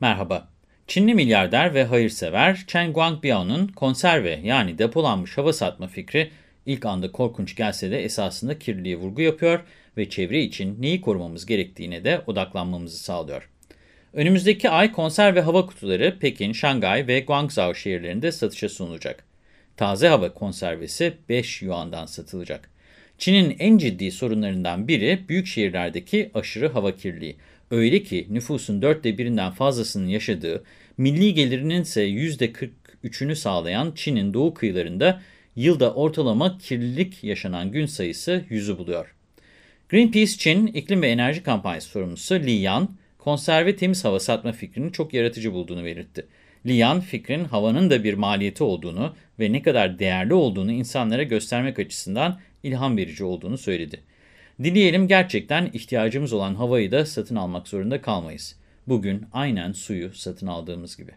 Merhaba. Çinli milyarder ve hayırsever Chen Guangbiao'nun konserve yani depolanmış hava satma fikri ilk anda korkunç gelse de esasında kirliliğe vurgu yapıyor ve çevre için neyi korumamız gerektiğine de odaklanmamızı sağlıyor. Önümüzdeki ay konserve hava kutuları Pekin, Şangay ve Guangzhou şehirlerinde satışa sunulacak. Taze hava konservesi 5 yuandan satılacak. Çin'in en ciddi sorunlarından biri büyük şehirlerdeki aşırı hava kirliliği. Öyle ki nüfusun dörtte birinden fazlasının yaşadığı, milli gelirinin ise %43'ünü sağlayan Çin'in doğu kıyılarında yılda ortalama kirlilik yaşanan gün sayısı yüzü buluyor. Greenpeace Çin İklim ve Enerji Kampanyası sorumlusu Li Yan, konserve temiz hava satma fikrini çok yaratıcı bulduğunu belirtti. Li Yan, fikrin havanın da bir maliyeti olduğunu ve ne kadar değerli olduğunu insanlara göstermek açısından ilham verici olduğunu söyledi. Dileyelim gerçekten ihtiyacımız olan havayı da satın almak zorunda kalmayız. Bugün aynen suyu satın aldığımız gibi.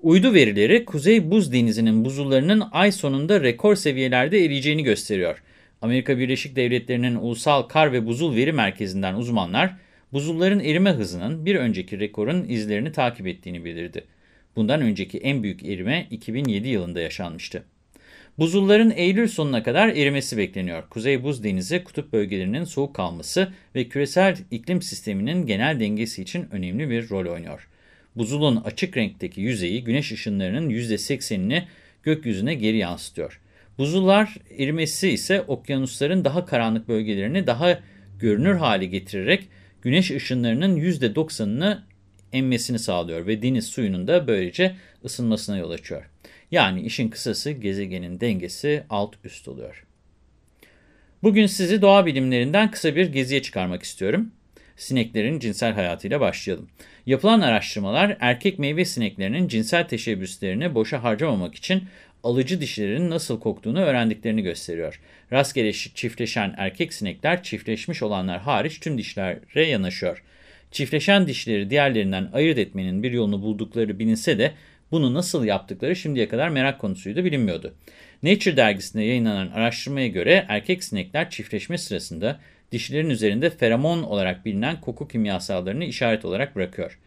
Uydu verileri Kuzey Buz Denizi'nin buzullarının ay sonunda rekor seviyelerde eriyeceğini gösteriyor. Amerika Birleşik Devletleri'nin Ulusal Kar ve Buzul Veri Merkezi'nden uzmanlar, buzulların erime hızının bir önceki rekorun izlerini takip ettiğini bildirdi. Bundan önceki en büyük erime 2007 yılında yaşanmıştı. Buzulların Eylül sonuna kadar erimesi bekleniyor. Kuzey Buz Denizi kutup bölgelerinin soğuk kalması ve küresel iklim sisteminin genel dengesi için önemli bir rol oynuyor. Buzulun açık renkteki yüzeyi güneş ışınlarının %80'ini gökyüzüne geri yansıtıyor. Buzullar erimesi ise okyanusların daha karanlık bölgelerini daha görünür hale getirerek güneş ışınlarının %90'ını emmesini sağlıyor ve deniz suyunun da böylece ısınmasına yol açıyor. Yani işin kısası gezegenin dengesi alt üst oluyor. Bugün sizi doğa bilimlerinden kısa bir geziye çıkarmak istiyorum. Sineklerin cinsel hayatıyla başlayalım. Yapılan araştırmalar erkek meyve sineklerinin cinsel teşebbüslerini boşa harcamamak için alıcı dişilerin nasıl koktuğunu öğrendiklerini gösteriyor. Rastgele çiftleşen erkek sinekler çiftleşmiş olanlar hariç tüm dişlere yanaşıyor. Çiftleşen dişleri diğerlerinden ayırt etmenin bir yolunu buldukları bilinse de bunu nasıl yaptıkları şimdiye kadar merak konusuydu bilinmiyordu. Nature dergisinde yayınlanan araştırmaya göre erkek sinekler çiftleşme sırasında dişilerin üzerinde feromon olarak bilinen koku kimyasallarını işaret olarak bırakıyor.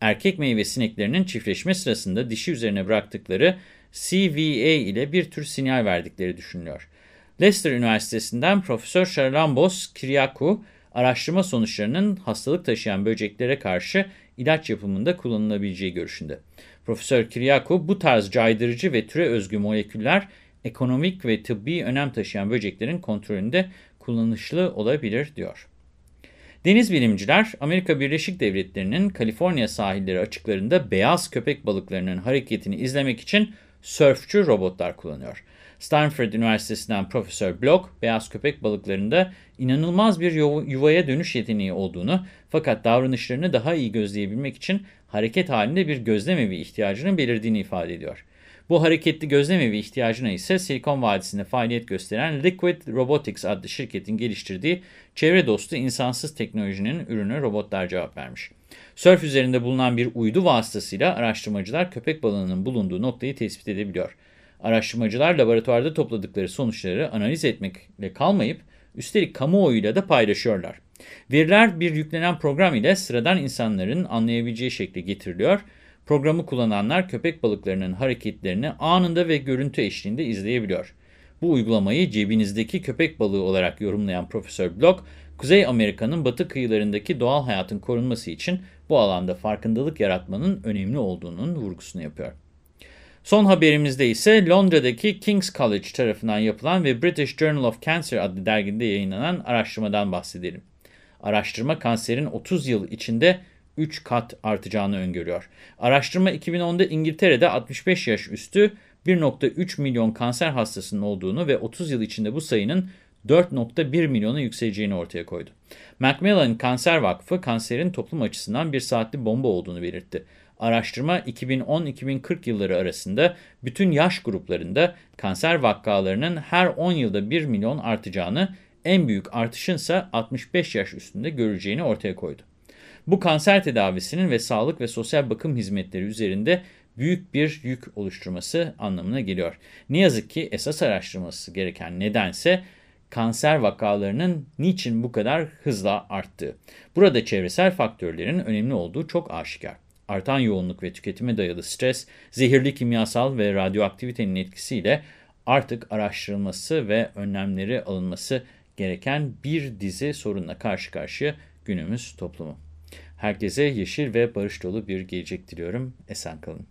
Erkek meyve sineklerinin çiftleşme sırasında dişi üzerine bıraktıkları CVA ile bir tür sinyal verdikleri düşünülüyor. Leicester Üniversitesi'nden Profesör Charalambos Kiriakou, araştırma sonuçlarının hastalık taşıyan böceklere karşı ilaç yapımında kullanılabileceği görüşünde. Profesör Kiriakou bu tarz caydırıcı ve türe özgü moleküller ekonomik ve tıbbi önem taşıyan böceklerin kontrolünde kullanışlı olabilir diyor. Deniz bilimciler Amerika Birleşik Devletleri'nin Kaliforniya sahilleri açıklarında beyaz köpek balıklarının hareketini izlemek için sörfçü robotlar kullanıyor. Stanford Üniversitesi'nden Profesör Block, beyaz köpek balıklarında inanılmaz bir yuvaya dönüş yeteneği olduğunu fakat davranışlarını daha iyi gözleyebilmek için hareket halinde bir gözlemevi ihtiyacının belirdiğini ifade ediyor. Bu hareketli gözlemevi ihtiyacına ise Silikon Vadisi'nde faaliyet gösteren Liquid Robotics adlı şirketin geliştirdiği çevre dostu insansız teknolojinin ürünü robotlar cevap vermiş. Sörf üzerinde bulunan bir uydu vasıtasıyla araştırmacılar köpek balığının bulunduğu noktayı tespit edebiliyor. Araştırmacılar laboratuvarda topladıkları sonuçları analiz etmekle kalmayıp üstelik kamuoyuyla da paylaşıyorlar. Veriler bir yüklenen program ile sıradan insanların anlayabileceği şekle getiriliyor. Programı kullananlar köpek balıklarının hareketlerini anında ve görüntü eşliğinde izleyebiliyor. Bu uygulamayı cebinizdeki köpek balığı olarak yorumlayan Profesör Block, Kuzey Amerika'nın batı kıyılarındaki doğal hayatın korunması için bu alanda farkındalık yaratmanın önemli olduğunun vurgusunu yapıyor. Son haberimizde ise Londra'daki King's College tarafından yapılan ve British Journal of Cancer adlı dergide yayınlanan araştırmadan bahsedelim. Araştırma kanserin 30 yıl içinde 3 kat artacağını öngörüyor. Araştırma 2010'da İngiltere'de 65 yaş üstü 1.3 milyon kanser hastasının olduğunu ve 30 yıl içinde bu sayının 4.1 milyona yükseleceğini ortaya koydu. Macmillan Kanser Vakfı kanserin toplum açısından bir saatli bomba olduğunu belirtti. Araştırma 2010-2040 yılları arasında bütün yaş gruplarında kanser vakalarının her 10 yılda 1 milyon artacağını, en büyük artışın ise 65 yaş üstünde görüleceğini ortaya koydu. Bu kanser tedavisinin ve sağlık ve sosyal bakım hizmetleri üzerinde büyük bir yük oluşturması anlamına geliyor. Ne yazık ki esas araştırması gereken nedense kanser vakalarının niçin bu kadar hızla arttığı. Burada çevresel faktörlerin önemli olduğu çok aşikar. Artan yoğunluk ve tüketime dayalı stres, zehirli kimyasal ve radyoaktivitenin etkisiyle artık araştırılması ve önlemleri alınması gereken bir dizi sorunla karşı karşıya günümüz toplumu. Herkese yeşil ve barış dolu bir gelecek diliyorum. Esen kalın.